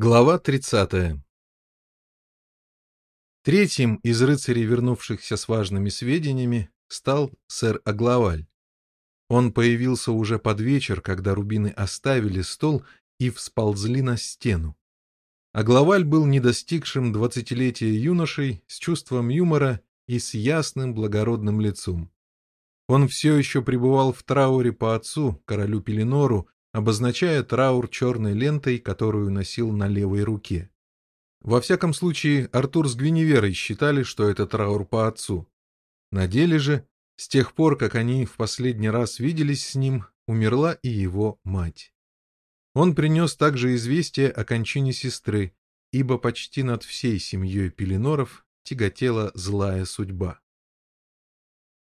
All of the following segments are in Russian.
Глава 30. Третьим из рыцарей, вернувшихся с важными сведениями, стал сэр Аглаваль. Он появился уже под вечер, когда рубины оставили стол и всползли на стену. Аглаваль был недостигшим двадцатилетия юношей с чувством юмора и с ясным благородным лицом. Он все еще пребывал в трауре по отцу, королю Пеленору, обозначая траур черной лентой, которую носил на левой руке. Во всяком случае, Артур с Гвиневерой считали, что это траур по отцу. На деле же, с тех пор, как они в последний раз виделись с ним, умерла и его мать. Он принес также известие о кончине сестры, ибо почти над всей семьей Пеленоров тяготела злая судьба.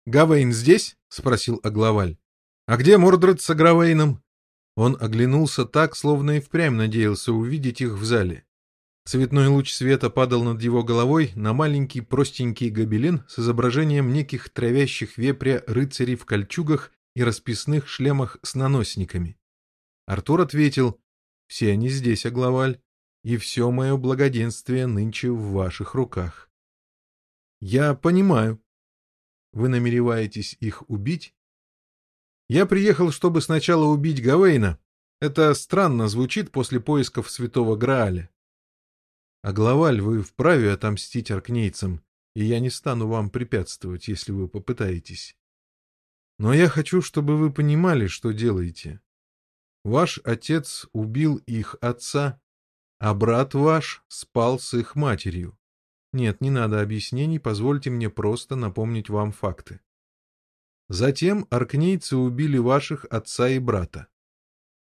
«Гавейн здесь?» — спросил Аглаваль. «А где Мордред с Агравейном?» Он оглянулся так, словно и впрямь надеялся увидеть их в зале. Цветной луч света падал над его головой на маленький простенький гобелен с изображением неких травящих вепря рыцарей в кольчугах и расписных шлемах с наносниками. Артур ответил, «Все они здесь, Аглаваль, и все мое благоденствие нынче в ваших руках». «Я понимаю. Вы намереваетесь их убить?» Я приехал, чтобы сначала убить Гавейна. Это странно звучит после поисков святого Грааля. А главаль вы вправе отомстить аркнейцам, и я не стану вам препятствовать, если вы попытаетесь. Но я хочу, чтобы вы понимали, что делаете. Ваш отец убил их отца, а брат ваш спал с их матерью. Нет, не надо объяснений, позвольте мне просто напомнить вам факты. Затем аркнейцы убили ваших отца и брата.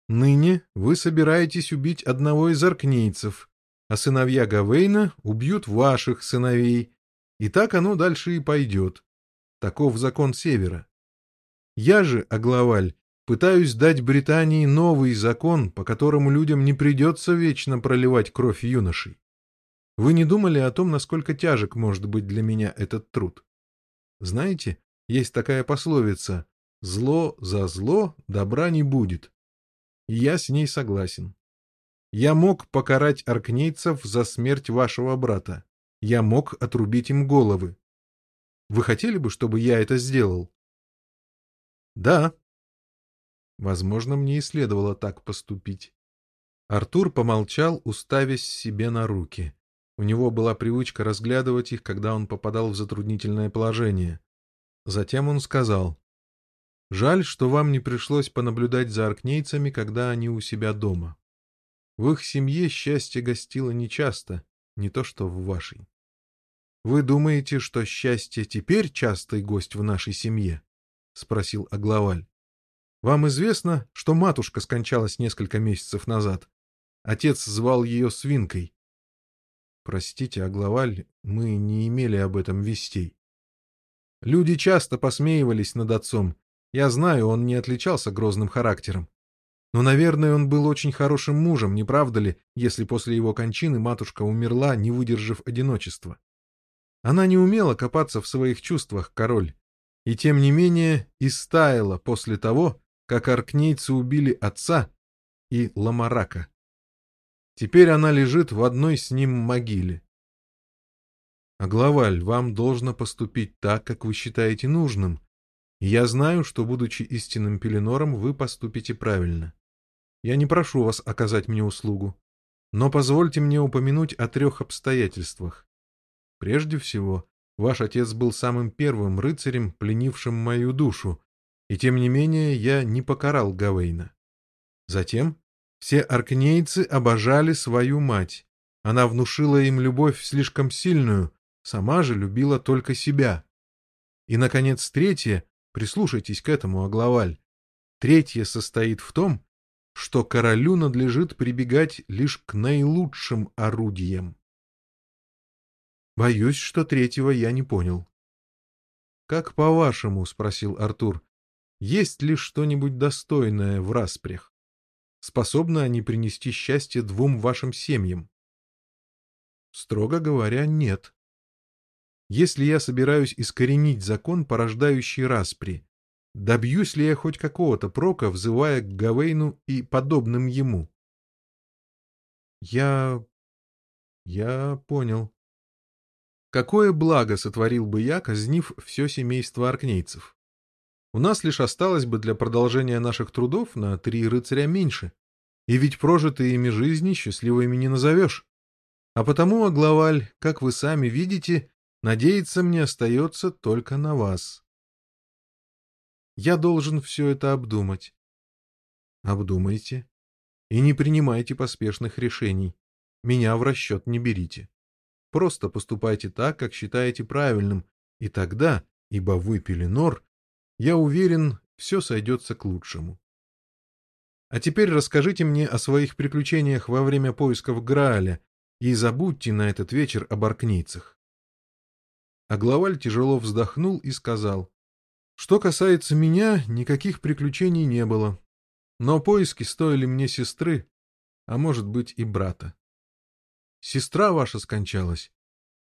Ныне вы собираетесь убить одного из аркнейцев, а сыновья Гавейна убьют ваших сыновей, и так оно дальше и пойдет. Таков закон Севера. Я же, Аглаваль, пытаюсь дать Британии новый закон, по которому людям не придется вечно проливать кровь юношей. Вы не думали о том, насколько тяжек может быть для меня этот труд? Знаете, есть такая пословица «Зло за зло добра не будет». И я с ней согласен. Я мог покарать аркнейцев за смерть вашего брата. Я мог отрубить им головы. Вы хотели бы, чтобы я это сделал? Да. Возможно, мне и следовало так поступить. Артур помолчал, уставясь себе на руки. У него была привычка разглядывать их, когда он попадал в затруднительное положение. Затем он сказал, «Жаль, что вам не пришлось понаблюдать за аркнейцами, когда они у себя дома. В их семье счастье гостило нечасто, не то что в вашей. Вы думаете, что счастье теперь частый гость в нашей семье?» — спросил Аглаваль. «Вам известно, что матушка скончалась несколько месяцев назад. Отец звал ее свинкой. Простите, Аглаваль, мы не имели об этом вестей. Люди часто посмеивались над отцом. Я знаю, он не отличался грозным характером. Но, наверное, он был очень хорошим мужем, не правда ли, если после его кончины матушка умерла, не выдержав одиночества? Она не умела копаться в своих чувствах, король, и тем не менее истаяла после того, как аркнейцы убили отца и Ламарака. Теперь она лежит в одной с ним могиле. А главаль, вам должно поступить так, как вы считаете нужным. Я знаю, что, будучи истинным пеленором, вы поступите правильно. Я не прошу вас оказать мне услугу, но позвольте мне упомянуть о трех обстоятельствах. Прежде всего, ваш отец был самым первым рыцарем, пленившим мою душу, и тем не менее я не покарал Гавейна. Затем все аркнейцы обожали свою мать. Она внушила им любовь слишком сильную, Сама же любила только себя. И, наконец, третье, прислушайтесь к этому, Аглаваль, третье состоит в том, что королю надлежит прибегать лишь к наилучшим орудиям. Боюсь, что третьего я не понял. «Как по-вашему?» — спросил Артур. «Есть ли что-нибудь достойное в распрях? Способны они принести счастье двум вашим семьям?» «Строго говоря, нет», если я собираюсь искоренить закон, порождающий распри, добьюсь ли я хоть какого-то прока, взывая к Гавейну и подобным ему? Я... я понял. Какое благо сотворил бы я, казнив все семейство аркнейцев? У нас лишь осталось бы для продолжения наших трудов на три рыцаря меньше. И ведь прожитые ими жизни счастливыми не назовешь. А потому, Аглаваль, как вы сами видите, надеяться мне остается только на вас. Я должен все это обдумать. Обдумайте. И не принимайте поспешных решений. Меня в расчет не берите. Просто поступайте так, как считаете правильным, и тогда, ибо вы Пеленор, я уверен, все сойдется к лучшему. А теперь расскажите мне о своих приключениях во время поисков Грааля и забудьте на этот вечер об аркнейцах. А главаль тяжело вздохнул и сказал, что касается меня, никаких приключений не было, но поиски стоили мне сестры, а может быть и брата. Сестра ваша скончалась.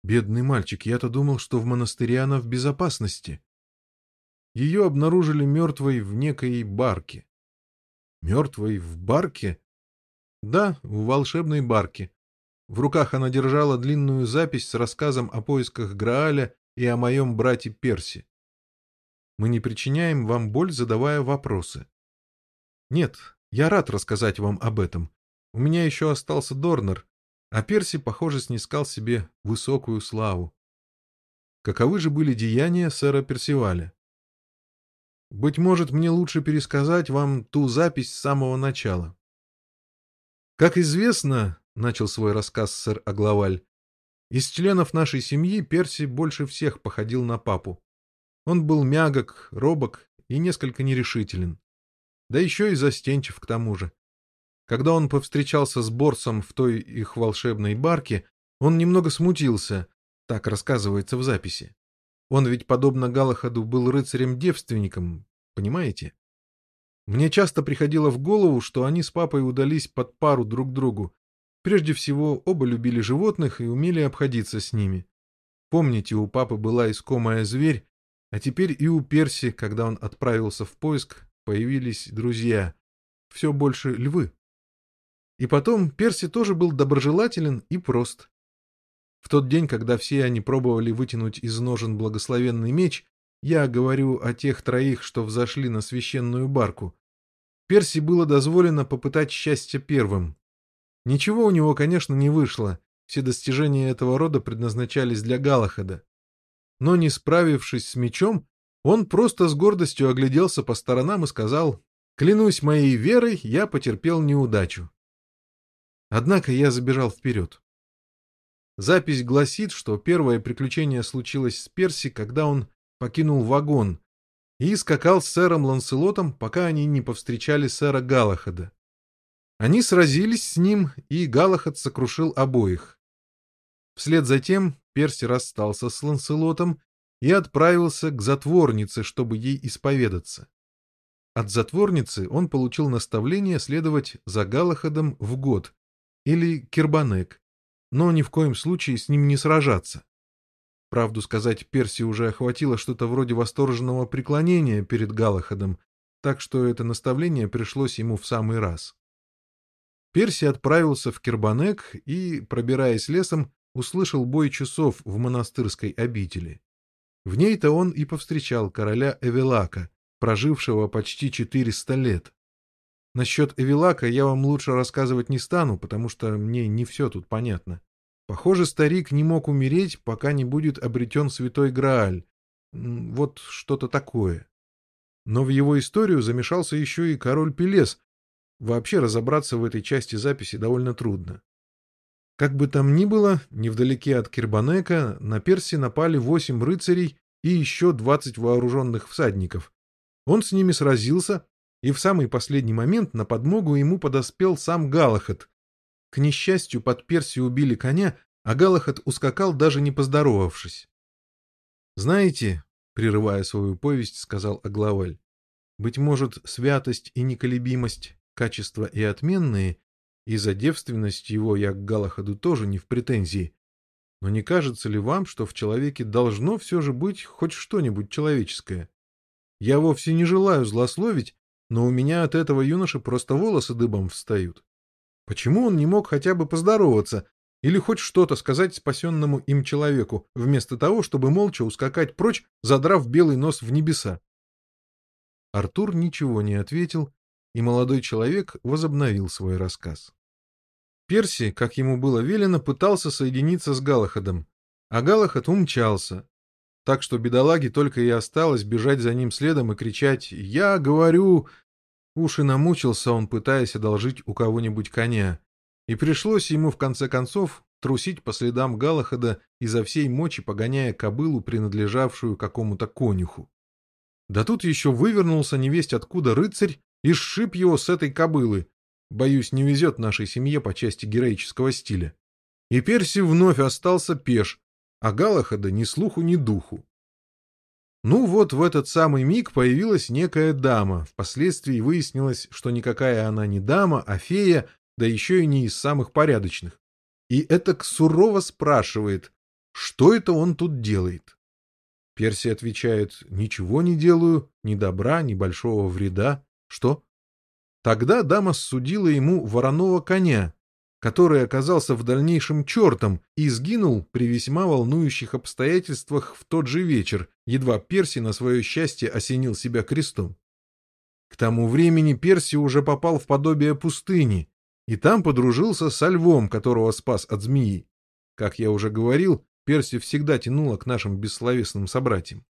Бедный мальчик, я-то думал, что в монастыре она в безопасности. Ее обнаружили мертвой в некой барке. Мертвой в барке? Да, в волшебной барке. В руках она держала длинную запись с рассказом о поисках Грааля и о моем брате Перси. Мы не причиняем вам боль, задавая вопросы. Нет, я рад рассказать вам об этом. У меня еще остался Дорнер, а Перси, похоже, снискал себе высокую славу. Каковы же были деяния сэра Персиваля? Быть может, мне лучше пересказать вам ту запись с самого начала. Как известно, — начал свой рассказ сэр Аглаваль, — из членов нашей семьи Перси больше всех походил на папу. Он был мягок, робок и несколько нерешителен. Да еще и застенчив к тому же. Когда он повстречался с Борсом в той их волшебной барке, он немного смутился, так рассказывается в записи. Он ведь, подобно Галахаду, был рыцарем-девственником, понимаете? Мне часто приходило в голову, что они с папой удались под пару друг другу. Прежде всего, оба любили животных и умели обходиться с ними. Помните, у папы была искомая зверь, а теперь и у Перси, когда он отправился в поиск, появились друзья. Все больше львы. И потом Перси тоже был доброжелателен и прост. В тот день, когда все они пробовали вытянуть из ножен благословенный меч, я говорю о тех троих, что взошли на священную барку. Перси было дозволено попытать счастье первым. Ничего у него, конечно, не вышло, все достижения этого рода предназначались для Галахада. Но не справившись с мечом, он просто с гордостью огляделся по сторонам и сказал, «Клянусь моей верой, я потерпел неудачу». Однако я забежал вперед. Запись гласит, что первое приключение случилось с Перси, когда он покинул вагон и скакал с сэром Ланселотом, пока они не повстречали сэра Галахада. Они сразились с ним, и Галахад сокрушил обоих. Вслед за тем Перси расстался с Ланселотом и отправился к затворнице, чтобы ей исповедаться. От затворницы он получил наставление следовать за Галахадом в год, или Кирбанек, но ни в коем случае с ним не сражаться. Правду сказать, Перси уже охватило что-то вроде восторженного преклонения перед Галахадом, так что это наставление пришлось ему в самый раз. Перси отправился в Кирбанек и, пробираясь лесом, услышал бой часов в монастырской обители. В ней-то он и повстречал короля Эвелака, прожившего почти 400 лет. Насчет Эвилака я вам лучше рассказывать не стану, потому что мне не все тут понятно. Похоже, старик не мог умереть, пока не будет обретен святой Грааль. Вот что-то такое. Но в его историю замешался еще и король Пелес. Вообще разобраться в этой части записи довольно трудно. Как бы там ни было, невдалеке от Кирбанека на Перси напали восемь рыцарей и еще двадцать вооруженных всадников. Он с ними сразился, и в самый последний момент на подмогу ему подоспел сам Галахат. К несчастью, под Перси убили коня, а Галахат ускакал, даже не поздоровавшись. «Знаете, — прерывая свою повесть, сказал Аглаваль, — быть может, святость и неколебимость, качества и отменные, и за девственность его я к Галахаду тоже не в претензии, но не кажется ли вам, что в человеке должно все же быть хоть что-нибудь человеческое? Я вовсе не желаю злословить, но у меня от этого юноши просто волосы дыбом встают. Почему он не мог хотя бы поздороваться или хоть что-то сказать спасенному им человеку, вместо того, чтобы молча ускакать прочь, задрав белый нос в небеса? Артур ничего не ответил, и молодой человек возобновил свой рассказ. Перси, как ему было велено, пытался соединиться с Галахадом, а Галахад умчался, так что бедолаге только и осталось бежать за ним следом и кричать «Я говорю!». Уши намучился он, пытаясь одолжить у кого-нибудь коня, и пришлось ему в конце концов трусить по следам Галахада изо всей мочи погоняя кобылу, принадлежавшую какому-то конюху. Да тут еще вывернулся невесть откуда рыцарь и сшиб его с этой кобылы. Боюсь, не везет нашей семье по части героического стиля. И Перси вновь остался пеш, а Галахада ни слуху, ни духу. Ну вот в этот самый миг появилась некая дама. Впоследствии выяснилось, что никакая она не дама, а фея, да еще и не из самых порядочных. И это сурово спрашивает, что это он тут делает. Перси отвечает, ничего не делаю, ни добра, ни большого вреда. Что? Тогда дама судила ему вороного коня, который оказался в дальнейшем чертом и сгинул при весьма волнующих обстоятельствах в тот же вечер, едва Перси на свое счастье осенил себя крестом. К тому времени Перси уже попал в подобие пустыни, и там подружился со львом, которого спас от змеи. Как я уже говорил, Перси всегда тянула к нашим бессловесным собратьям.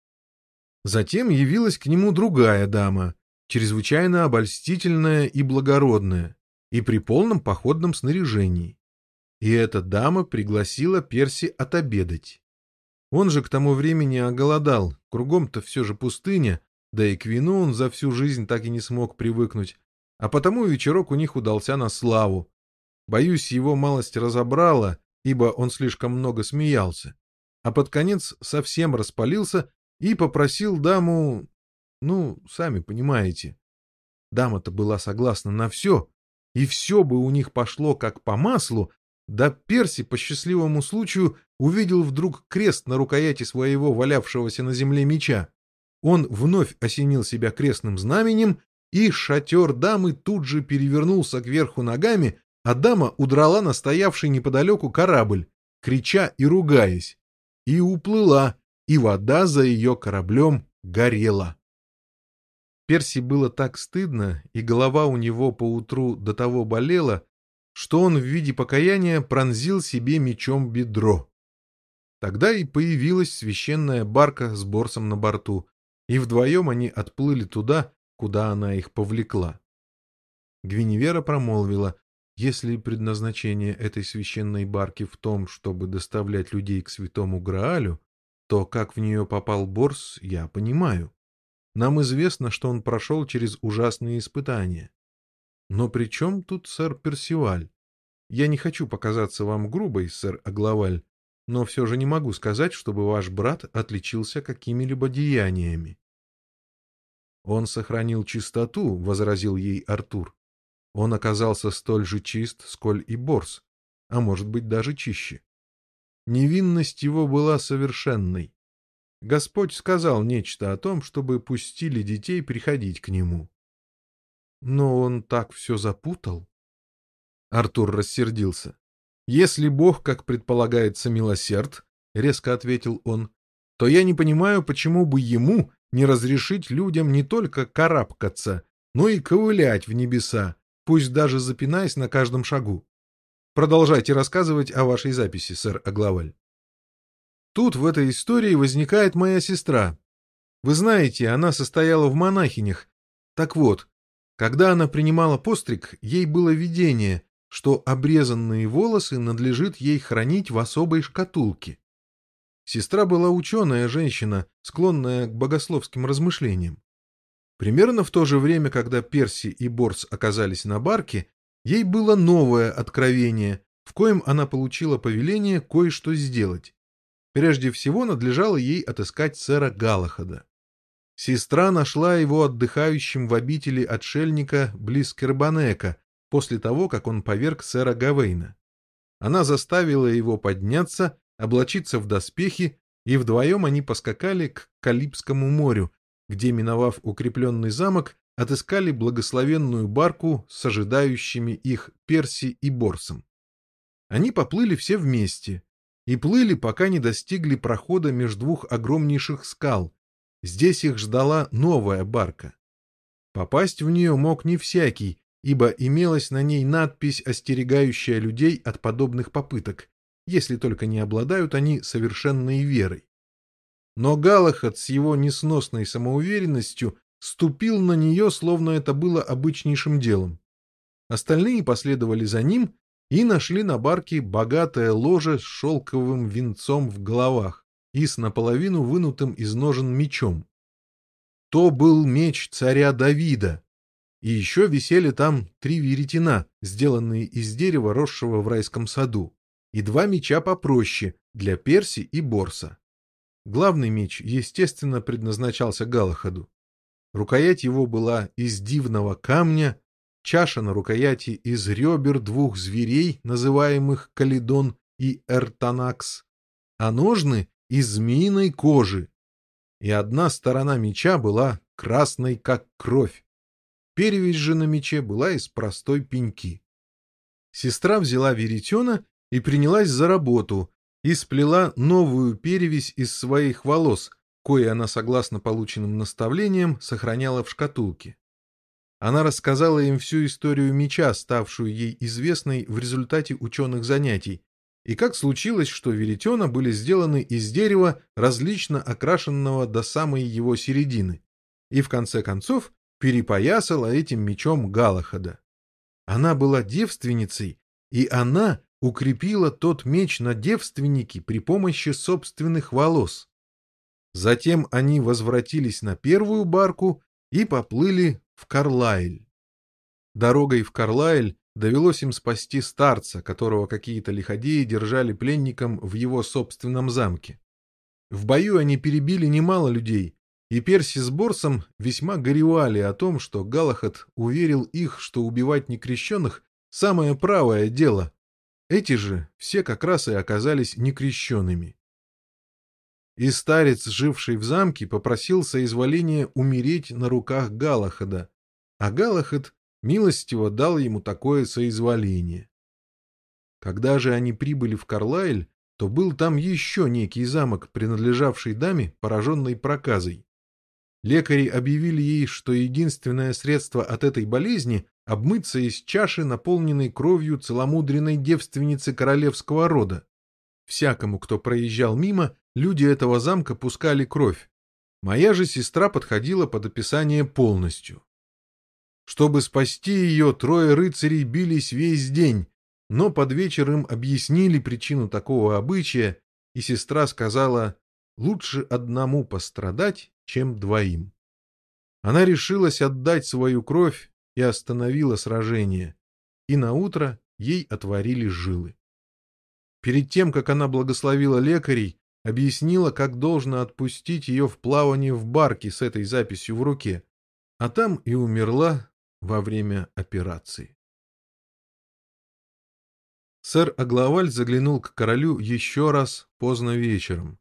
Затем явилась к нему другая дама, чрезвычайно обольстительная и благородная, и при полном походном снаряжении. И эта дама пригласила Перси отобедать. Он же к тому времени оголодал, кругом-то все же пустыня, да и к вину он за всю жизнь так и не смог привыкнуть, а потому вечерок у них удался на славу. Боюсь, его малость разобрала, ибо он слишком много смеялся, а под конец совсем распалился и попросил даму... Ну, сами понимаете. Дама-то была согласна на все, и все бы у них пошло как по маслу, да Перси по счастливому случаю увидел вдруг крест на рукояти своего валявшегося на земле меча. Он вновь осенил себя крестным знаменем, и шатер дамы тут же перевернулся кверху ногами, а дама удрала на стоявший неподалеку корабль, крича и ругаясь, и уплыла, и вода за ее кораблем горела. Перси было так стыдно, и голова у него поутру до того болела, что он в виде покаяния пронзил себе мечом бедро. Тогда и появилась священная барка с борсом на борту, и вдвоем они отплыли туда, куда она их повлекла. Гвиневера промолвила, если предназначение этой священной барки в том, чтобы доставлять людей к святому Граалю, то как в нее попал Борс, я понимаю. Нам известно, что он прошел через ужасные испытания. Но при чем тут сэр Персиваль? Я не хочу показаться вам грубой, сэр Аглаваль, но все же не могу сказать, чтобы ваш брат отличился какими-либо деяниями. Он сохранил чистоту, — возразил ей Артур. Он оказался столь же чист, сколь и Борс, а может быть даже чище. Невинность его была совершенной. Господь сказал нечто о том, чтобы пустили детей приходить к нему. Но он так все запутал. Артур рассердился. «Если Бог, как предполагается, милосерд, — резко ответил он, — то я не понимаю, почему бы ему не разрешить людям не только карабкаться, но и ковылять в небеса, пусть даже запинаясь на каждом шагу. Продолжайте рассказывать о вашей записи, сэр Аглаваль. Тут в этой истории возникает моя сестра. Вы знаете, она состояла в монахинях. Так вот, когда она принимала постриг, ей было видение, что обрезанные волосы надлежит ей хранить в особой шкатулке. Сестра была ученая женщина, склонная к богословским размышлениям. Примерно в то же время, когда Перси и Борс оказались на барке, ей было новое откровение, в коем она получила повеление кое-что сделать. Прежде всего надлежало ей отыскать сэра Галахада. Сестра нашла его отдыхающим в обители отшельника близ Кербанека после того, как он поверг сэра Гавейна. Она заставила его подняться, облачиться в доспехи, и вдвоем они поскакали к Калипскому морю, где, миновав укрепленный замок, отыскали благословенную барку с ожидающими их Перси и Борсом. Они поплыли все вместе и плыли, пока не достигли прохода между двух огромнейших скал. Здесь их ждала новая барка. Попасть в нее мог не всякий, ибо имелась на ней надпись, остерегающая людей от подобных попыток, если только не обладают они совершенной верой. Но Галахад с его несносной самоуверенностью ступил на нее, словно это было обычнейшим делом. Остальные последовали за ним и нашли на барке богатое ложе с шелковым венцом в головах и с наполовину вынутым из ножен мечом. То был меч царя Давида, и еще висели там три веретена, сделанные из дерева, росшего в райском саду, и два меча попроще для Перси и Борса. Главный меч, естественно, предназначался Галахаду. Рукоять его была из дивного камня, чаша на рукояти из ребер двух зверей, называемых Калидон и Эртанакс, а ножны из змеиной кожи, и одна сторона меча была красной, как кровь. Перевязь же на мече была из простой пеньки. Сестра взяла веретена и принялась за работу, и сплела новую перевязь из своих волос, кое она, согласно полученным наставлениям, сохраняла в шкатулке. Она рассказала им всю историю меча, ставшую ей известной в результате ученых занятий, и как случилось, что веретена были сделаны из дерева, различно окрашенного до самой его середины, и в конце концов перепоясала этим мечом Галахада. Она была девственницей, и она укрепила тот меч на девственнике при помощи собственных волос. Затем они возвратились на первую барку и поплыли в Карлайль. Дорогой в Карлайль довелось им спасти старца, которого какие-то лиходеи держали пленником в его собственном замке. В бою они перебили немало людей, и Перси с Борсом весьма горевали о том, что Галахад уверил их, что убивать некрещенных — самое правое дело. Эти же все как раз и оказались некрещенными. И старец, живший в замке, попросил соизволения умереть на руках Галахада, а Галахад милостиво дал ему такое соизволение. Когда же они прибыли в Карлайль, то был там еще некий замок, принадлежавший даме, пораженной проказой. Лекари объявили ей, что единственное средство от этой болезни — обмыться из чаши, наполненной кровью целомудренной девственницы королевского рода. Всякому, кто проезжал мимо, люди этого замка пускали кровь. Моя же сестра подходила под описание полностью. Чтобы спасти ее, трое рыцарей бились весь день, но под вечер им объяснили причину такого обычая, и сестра сказала, лучше одному пострадать, чем двоим. Она решилась отдать свою кровь и остановила сражение, и на утро ей отворили жилы. Перед тем, как она благословила лекарей, объяснила, как должно отпустить ее в плавание в барке с этой записью в руке, а там и умерла во время операции. Сэр Агловаль заглянул к королю еще раз поздно вечером,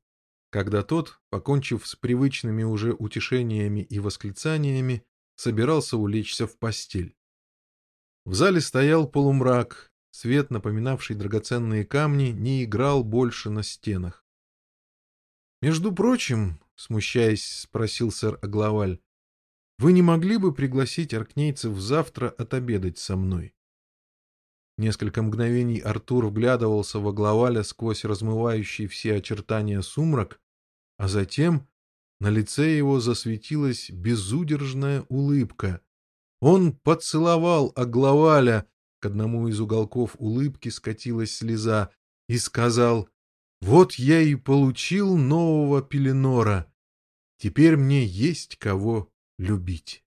когда тот, покончив с привычными уже утешениями и восклицаниями, собирался улечься в постель. В зале стоял полумрак, свет, напоминавший драгоценные камни, не играл больше на стенах. «Между прочим, — смущаясь, спросил сэр Агловаль, — вы не могли бы пригласить аркнейцев завтра отобедать со мной?» Несколько мгновений Артур вглядывался в Агловаля сквозь размывающий все очертания сумрак, а затем на лице его засветилась безудержная улыбка. Он поцеловал Агловаля, к одному из уголков улыбки скатилась слеза, и сказал вот я и получил нового Пеленора. Теперь мне есть кого любить.